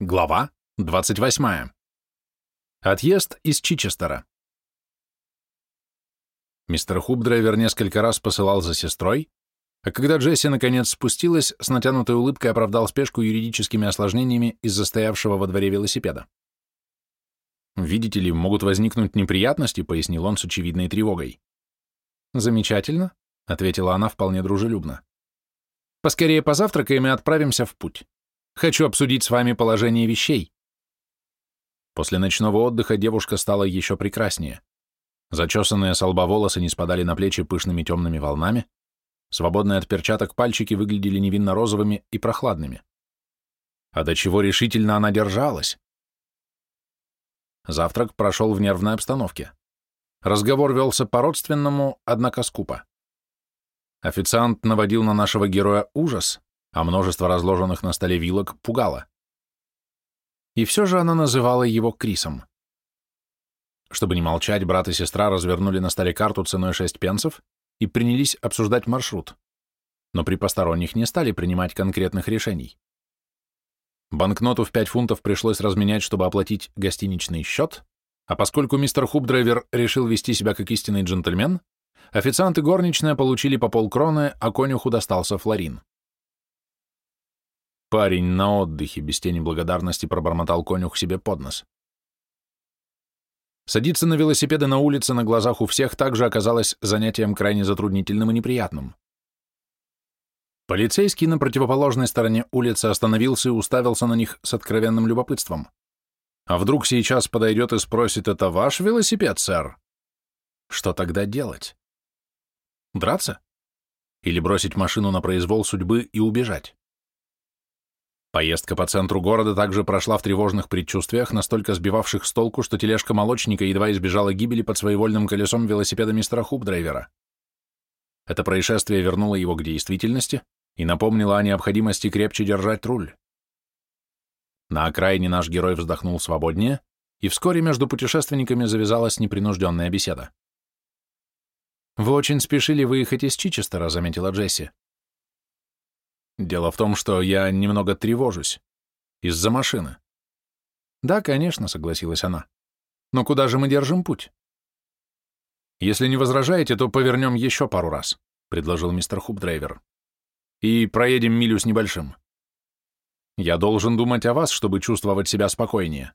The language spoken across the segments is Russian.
Глава 28. Отъезд из Чичестера. Мистер Хубдрайвер несколько раз посылал за сестрой, а когда Джесси наконец спустилась, с натянутой улыбкой оправдал спешку юридическими осложнениями из-за стоявшего во дворе велосипеда. «Видите ли, могут возникнуть неприятности», — пояснил он с очевидной тревогой. «Замечательно», — ответила она вполне дружелюбно. «Поскорее позавтракаем и отправимся в путь». Хочу обсудить с вами положение вещей». После ночного отдыха девушка стала еще прекраснее. Зачесанные с лба волосы не спадали на плечи пышными темными волнами, свободные от перчаток пальчики выглядели невинно розовыми и прохладными. А до чего решительно она держалась? Завтрак прошел в нервной обстановке. Разговор велся по-родственному, однако скупо. Официант наводил на нашего героя ужас, а множество разложенных на столе вилок пугало. И все же она называла его Крисом. Чтобы не молчать, брат и сестра развернули на столе карту ценой 6 пенсов и принялись обсуждать маршрут, но при посторонних не стали принимать конкретных решений. Банкноту в 5 фунтов пришлось разменять, чтобы оплатить гостиничный счет, а поскольку мистер Хубдрайвер решил вести себя как истинный джентльмен, официанты горничная получили по полкроны, а конюху достался флорин. Парень на отдыхе, без тени благодарности пробормотал конюх себе под нос. Садиться на велосипеды на улице на глазах у всех также оказалось занятием крайне затруднительным и неприятным. Полицейский на противоположной стороне улицы остановился и уставился на них с откровенным любопытством. А вдруг сейчас подойдет и спросит, это ваш велосипед, сэр? Что тогда делать? Драться? Или бросить машину на произвол судьбы и убежать? Поездка по центру города также прошла в тревожных предчувствиях, настолько сбивавших с толку, что тележка молочника едва избежала гибели под своевольным колесом велосипеда мистера Хубдрайвера. Это происшествие вернуло его к действительности и напомнило о необходимости крепче держать руль. На окраине наш герой вздохнул свободнее, и вскоре между путешественниками завязалась непринужденная беседа. «Вы очень спешили выехать из Чичестера», — заметила Джесси. Дело в том, что я немного тревожусь. Из-за машины. Да, конечно, согласилась она. Но куда же мы держим путь? Если не возражаете, то повернем еще пару раз, предложил мистер Хубдрайвер. И проедем милю с небольшим. Я должен думать о вас, чтобы чувствовать себя спокойнее.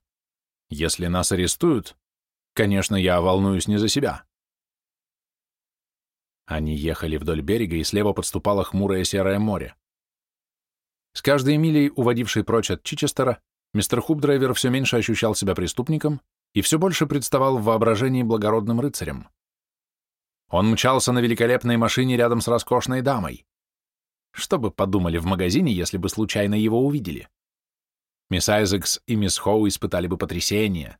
Если нас арестуют, конечно, я волнуюсь не за себя. Они ехали вдоль берега, и слева подступало хмурое серое море. С каждой милей, уводившей прочь от Чичестера, мистер Хубдрайвер все меньше ощущал себя преступником и все больше представал в воображении благородным рыцарем. Он мчался на великолепной машине рядом с роскошной дамой. Что бы подумали в магазине, если бы случайно его увидели? Мисс Айзекс и мисс Хоу испытали бы потрясение.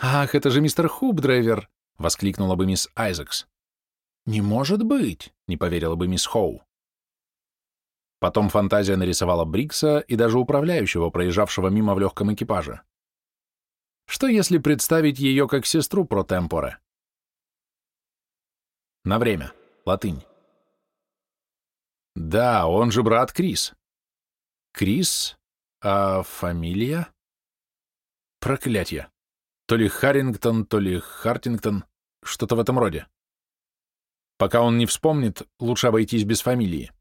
«Ах, это же мистер Хубдрайвер!» — воскликнула бы мисс Айзекс. «Не может быть!» — не поверила бы мисс Хоу. Потом фантазия нарисовала Брикса и даже управляющего, проезжавшего мимо в легком экипаже. Что если представить ее как сестру про темпоре? На время. Латынь. Да, он же брат Крис. Крис? А фамилия? Проклятье. То ли Харрингтон, то ли Хартингтон, что-то в этом роде. Пока он не вспомнит, лучше обойтись без фамилии.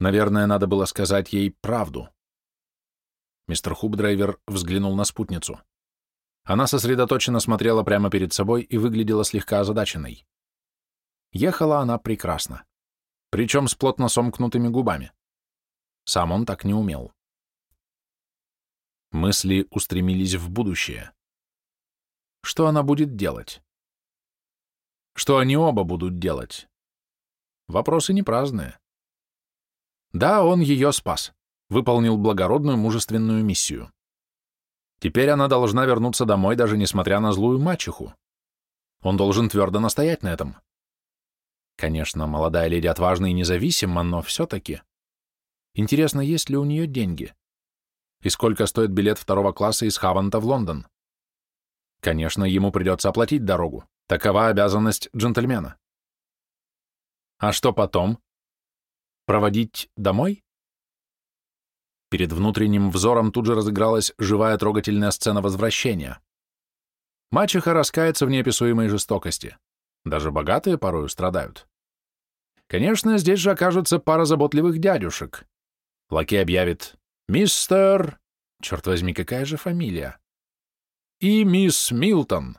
Наверное, надо было сказать ей правду. Мистер Хубдрайвер взглянул на спутницу. Она сосредоточенно смотрела прямо перед собой и выглядела слегка озадаченной. Ехала она прекрасно, причем с плотно сомкнутыми губами. Сам он так не умел. Мысли устремились в будущее. Что она будет делать? Что они оба будут делать? Вопросы не праздные. Да, он ее спас, выполнил благородную мужественную миссию. Теперь она должна вернуться домой, даже несмотря на злую мачеху. Он должен твердо настоять на этом. Конечно, молодая леди отважна и независима, но все-таки... Интересно, есть ли у нее деньги? И сколько стоит билет второго класса из Хаванта в Лондон? Конечно, ему придется оплатить дорогу. Такова обязанность джентльмена. А что потом? Проводить домой? Перед внутренним взором тут же разыгралась живая трогательная сцена возвращения. Мачеха раскается в неописуемой жестокости. Даже богатые порою страдают. Конечно, здесь же окажется пара заботливых дядюшек. Лакей объявит «Мистер...» Черт возьми, какая же фамилия? И мисс Милтон.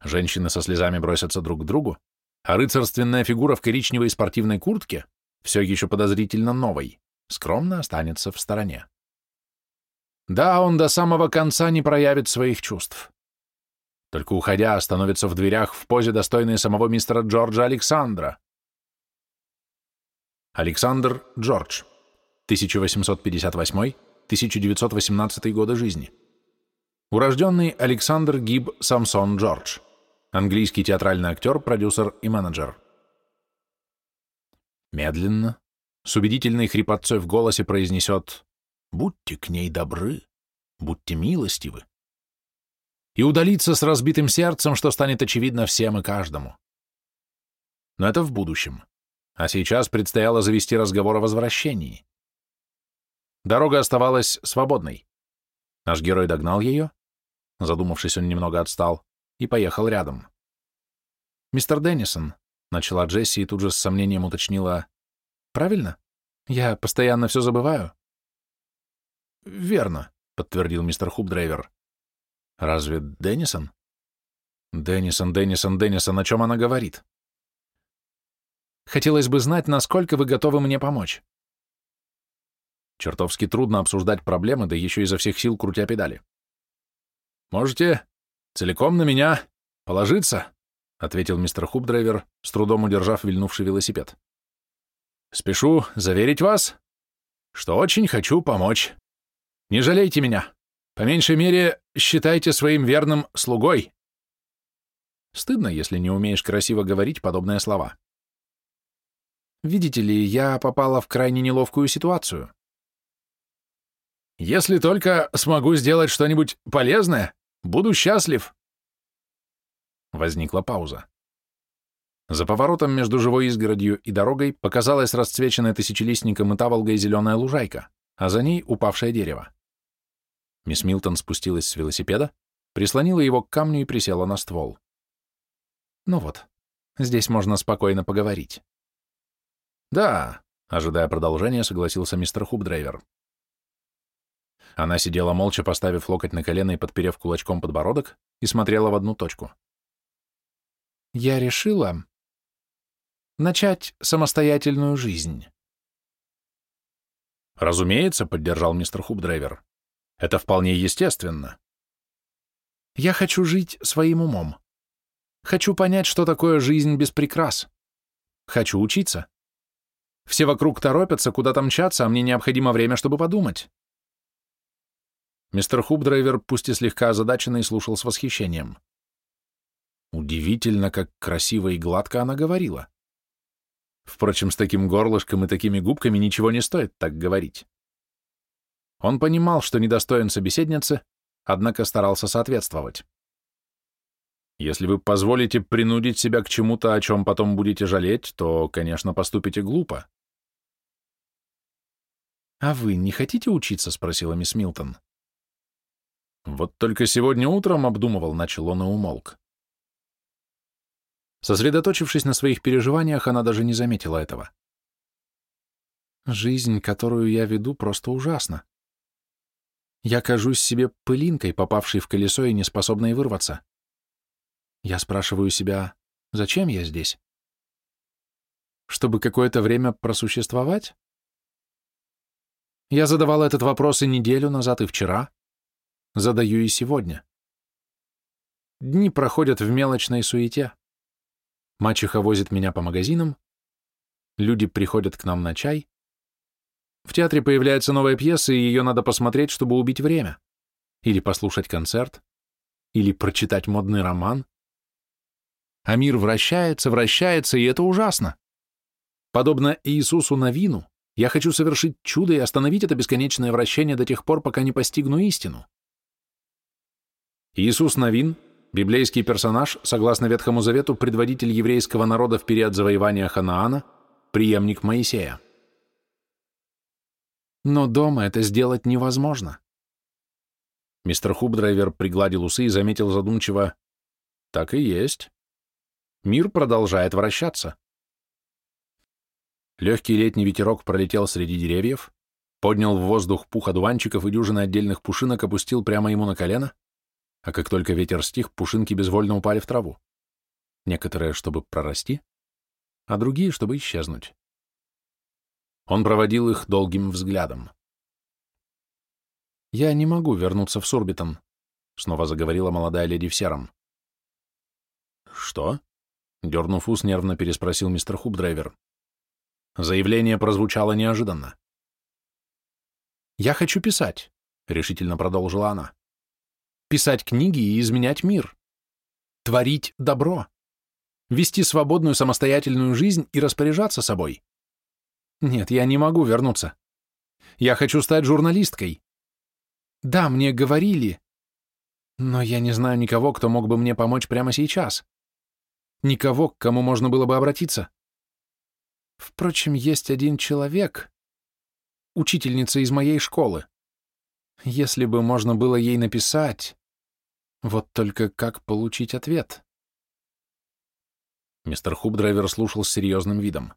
Женщины со слезами бросятся друг к другу, а рыцарственная фигура в коричневой спортивной куртке, все еще подозрительно новой, скромно останется в стороне. Да, он до самого конца не проявит своих чувств. Только уходя, остановится в дверях в позе, достойной самого мистера Джорджа Александра. Александр Джордж, 1858-1918 годы жизни. Урожденный Александр Гиб Самсон Джордж, английский театральный актер, продюсер и менеджер. Медленно, с убедительной хрипотцой в голосе произнесет «Будьте к ней добры, будьте милостивы» и удалиться с разбитым сердцем, что станет очевидно всем и каждому. Но это в будущем. А сейчас предстояло завести разговор о возвращении. Дорога оставалась свободной. Наш герой догнал ее, задумавшись, он немного отстал, и поехал рядом. «Мистер Деннисон», — начала Джесси и тут же с сомнением уточнила, «правильно? Я постоянно все забываю». «Верно», — подтвердил мистер Хубдрайвер. «Разве Деннисон?» «Деннисон, Деннисон, Деннисон, о чем она говорит?» «Хотелось бы знать, насколько вы готовы мне помочь». Чертовски трудно обсуждать проблемы, да еще изо всех сил крутя педали. «Можете целиком на меня положиться?» — ответил мистер Хубдрайвер, с трудом удержав вильнувший велосипед. «Спешу заверить вас, что очень хочу помочь. Не жалейте меня. По меньшей мере, считайте своим верным слугой». Стыдно, если не умеешь красиво говорить подобные слова. Видите ли, я попала в крайне неловкую ситуацию. Если только смогу сделать что-нибудь полезное, буду счастлив. Возникла пауза. За поворотом между живой изгородью и дорогой показалась расцвеченная тысячелистником и таволгой зеленая лужайка, а за ней упавшее дерево. Мисс Милтон спустилась с велосипеда, прислонила его к камню и присела на ствол. Ну вот, здесь можно спокойно поговорить. Да, ожидая продолжения, согласился мистер Хубдрайвер. Она сидела молча, поставив локоть на колено и подперев кулачком подбородок, и смотрела в одну точку. «Я решила начать самостоятельную жизнь». «Разумеется», — поддержал мистер Хубдрайвер. «Это вполне естественно». «Я хочу жить своим умом. Хочу понять, что такое жизнь без прикрас. Хочу учиться. Все вокруг торопятся, куда-то мчаться, а мне необходимо время, чтобы подумать. Мистер Хубдрайвер, пусть и слегка озадаченный, слушал с восхищением. Удивительно, как красиво и гладко она говорила. Впрочем, с таким горлышком и такими губками ничего не стоит так говорить. Он понимал, что недостоин собеседницы, однако старался соответствовать. Если вы позволите принудить себя к чему-то, о чем потом будете жалеть, то, конечно, поступите глупо. «А вы не хотите учиться?» — спросила мисс Милтон. Вот только сегодня утром обдумывал, начал он и умолк. Сосредоточившись на своих переживаниях, она даже не заметила этого. Жизнь, которую я веду, просто ужасна. Я кажусь себе пылинкой, попавшей в колесо и неспособной вырваться. Я спрашиваю себя, зачем я здесь? Чтобы какое-то время просуществовать? Я задавал этот вопрос и неделю назад, и вчера, Задаю и сегодня. Дни проходят в мелочной суете. Мачеха возит меня по магазинам, люди приходят к нам на чай. В театре появляется новая пьеса, и ее надо посмотреть, чтобы убить время. Или послушать концерт, или прочитать модный роман. А мир вращается, вращается, и это ужасно. Подобно Иисусу Навину, я хочу совершить чудо и остановить это бесконечное вращение до тех пор, пока не постигну истину. Иисус Навин, библейский персонаж, согласно Ветхому Завету, предводитель еврейского народа в период завоевания Ханаана, преемник Моисея. Но дома это сделать невозможно. Мистер Хубдрайвер пригладил усы и заметил задумчиво, так и есть. Мир продолжает вращаться. Легкий летний ветерок пролетел среди деревьев, поднял в воздух пух одуванчиков и дюжины отдельных пушинок опустил прямо ему на колено, а как только ветер стих, пушинки безвольно упали в траву. Некоторые, чтобы прорасти, а другие, чтобы исчезнуть. Он проводил их долгим взглядом. «Я не могу вернуться в Сурбитон», — снова заговорила молодая леди в сером. «Что?» — дернув ус, нервно переспросил мистер Хубдрайвер. Заявление прозвучало неожиданно. «Я хочу писать», — решительно продолжила она. «Писать книги и изменять мир. Творить добро. Вести свободную самостоятельную жизнь и распоряжаться собой. Нет, я не могу вернуться. Я хочу стать журналисткой. Да, мне говорили, но я не знаю никого, кто мог бы мне помочь прямо сейчас. Никого, к кому можно было бы обратиться. Впрочем, есть один человек, учительница из моей школы. Если бы можно было ей написать... Вот только как получить ответ? Мистер Хубдрайвер слушал с серьезным видом.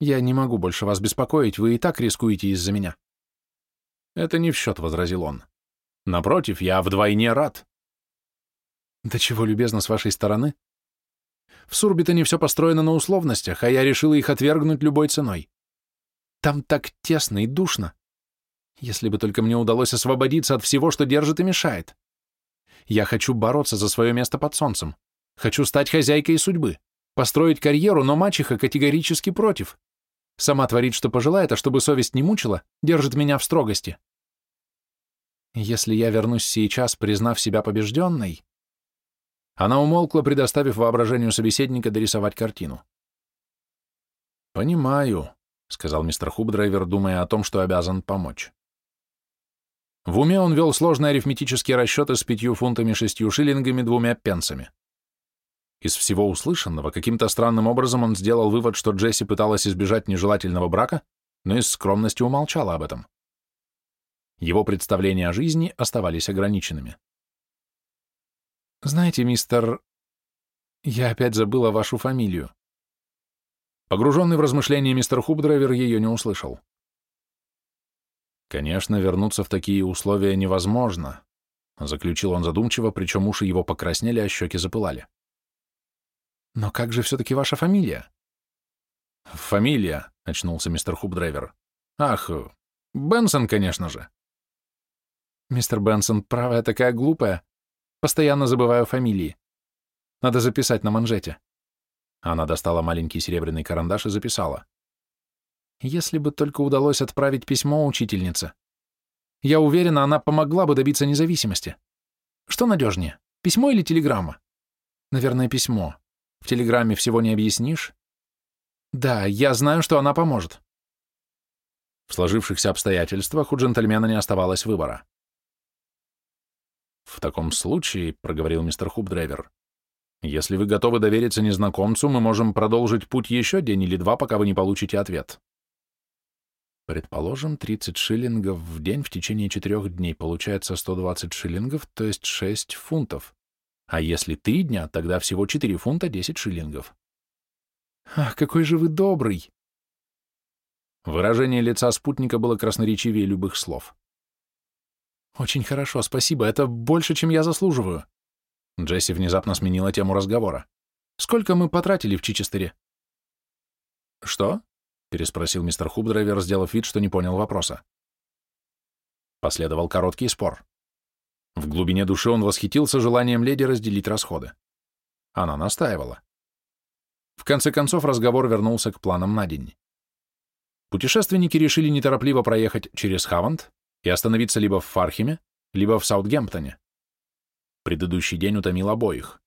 «Я не могу больше вас беспокоить, вы и так рискуете из-за меня». «Это не в счет», — возразил он. «Напротив, я вдвойне рад». «Да чего любезно с вашей стороны. В Сурбитоне все построено на условностях, а я решила их отвергнуть любой ценой. Там так тесно и душно. Если бы только мне удалось освободиться от всего, что держит и мешает. Я хочу бороться за свое место под солнцем. Хочу стать хозяйкой судьбы. Построить карьеру, но мачеха категорически против. Сама творит, что пожелает, а чтобы совесть не мучила, держит меня в строгости. Если я вернусь сейчас, признав себя побежденной... Она умолкла, предоставив воображению собеседника дорисовать картину. «Понимаю», — сказал мистер Хубдрайвер, думая о том, что обязан помочь. В уме он вел сложные арифметические расчеты с пятью фунтами шестью шиллингами двумя пенсами. Из всего услышанного каким-то странным образом он сделал вывод, что Джесси пыталась избежать нежелательного брака, но из скромности умолчала об этом. Его представления о жизни оставались ограниченными. «Знаете, мистер... Я опять забыла вашу фамилию. Погруженный в размышления мистер Хубдрайвер ее не услышал. «Конечно, вернуться в такие условия невозможно», — заключил он задумчиво, причем уши его покраснели, а щеки запылали. «Но как же все-таки ваша фамилия?» «Фамилия», — очнулся мистер Хубдрайвер. «Ах, Бенсон, конечно же». «Мистер Бенсон, правая такая глупая. Постоянно забываю фамилии. Надо записать на манжете». Она достала маленький серебряный карандаш и записала. Если бы только удалось отправить письмо учительнице. Я уверена, она помогла бы добиться независимости. Что надежнее, письмо или телеграмма? Наверное, письмо. В телеграмме всего не объяснишь. Да, я знаю, что она поможет. В сложившихся обстоятельствах у джентльмена не оставалось выбора. «В таком случае», — проговорил мистер Хубдрайвер, если вы готовы довериться незнакомцу, мы можем продолжить путь еще день или два, пока вы не получите ответ. Предположим, 30 шиллингов в день в течение четырех дней получается 120 шиллингов, то есть 6 фунтов. А если три дня, тогда всего 4 фунта 10 шиллингов. Ах, какой же вы добрый! Выражение лица спутника было красноречивее любых слов. Очень хорошо, спасибо, это больше, чем я заслуживаю. Джесси внезапно сменила тему разговора. «Сколько мы потратили в Чичестере?» «Что?» — переспросил мистер Хубдрайвер, сделав вид, что не понял вопроса. Последовал короткий спор. В глубине души он восхитился желанием леди разделить расходы. Она настаивала. В конце концов разговор вернулся к планам на день. Путешественники решили неторопливо проехать через Хавант и остановиться либо в Фархиме, либо в Саутгемптоне. Предыдущий день утомил обоих.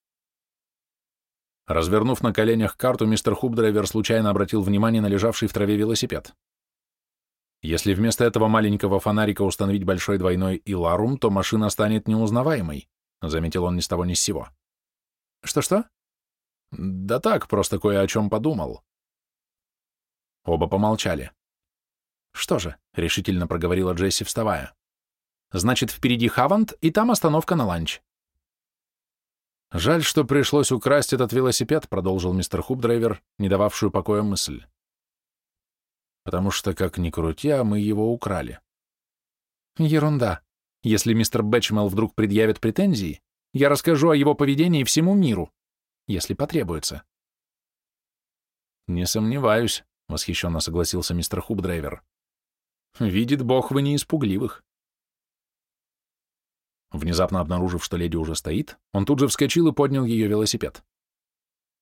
Развернув на коленях карту, мистер Хубдрайвер случайно обратил внимание на лежавший в траве велосипед. Если вместо этого маленького фонарика установить большой двойной иларум, то машина станет неузнаваемой, заметил он ни с того ни с сего. Что-что? Да так, просто кое о чем подумал. Оба помолчали. «Что же», — решительно проговорила Джесси, вставая. «Значит, впереди Хавант, и там остановка на ланч». «Жаль, что пришлось украсть этот велосипед», — продолжил мистер Хубдрайвер, не дававшую покоя мысль. «Потому что, как ни крути, а мы его украли». «Ерунда. Если мистер Бэтчмелл вдруг предъявит претензии, я расскажу о его поведении всему миру, если потребуется». «Не сомневаюсь», — восхищенно согласился мистер Хубдрайвер. «Видит Бог, вы не испугливых». Внезапно обнаружив, что леди уже стоит, он тут же вскочил и поднял ее велосипед.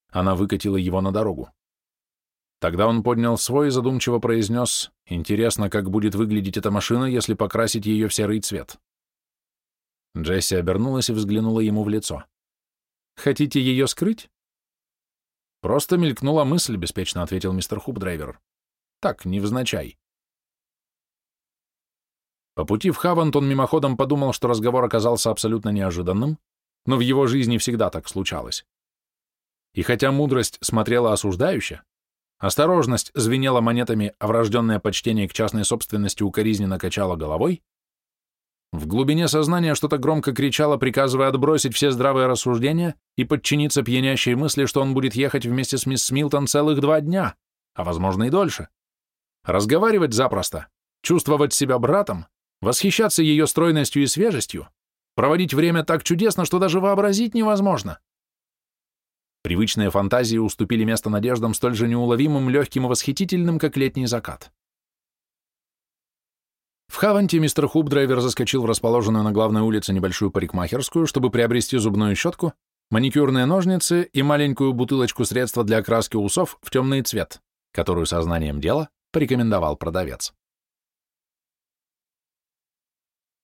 Она выкатила его на дорогу. Тогда он поднял свой и задумчиво произнес, «Интересно, как будет выглядеть эта машина, если покрасить ее в серый цвет». Джесси обернулась и взглянула ему в лицо. «Хотите ее скрыть?» «Просто мелькнула мысль», — беспечно ответил мистер Хубдрайвер. «Так, невзначай». По пути в Хавант он мимоходом подумал, что разговор оказался абсолютно неожиданным, но в его жизни всегда так случалось. И хотя мудрость смотрела осуждающе, осторожность звенела монетами, а врожденное почтение к частной собственности укоризненно качало головой, в глубине сознания что-то громко кричало, приказывая отбросить все здравые рассуждения и подчиниться пьянящей мысли, что он будет ехать вместе с мисс Милтон целых два дня, а возможно и дольше. Разговаривать запросто, чувствовать себя братом, восхищаться ее стройностью и свежестью, проводить время так чудесно, что даже вообразить невозможно. Привычные фантазии уступили место надеждам столь же неуловимым, легким и восхитительным, как летний закат. В Хаванте мистер Хубдрайвер заскочил в расположенную на главной улице небольшую парикмахерскую, чтобы приобрести зубную щетку, маникюрные ножницы и маленькую бутылочку средства для окраски усов в темный цвет, которую сознанием дела порекомендовал продавец.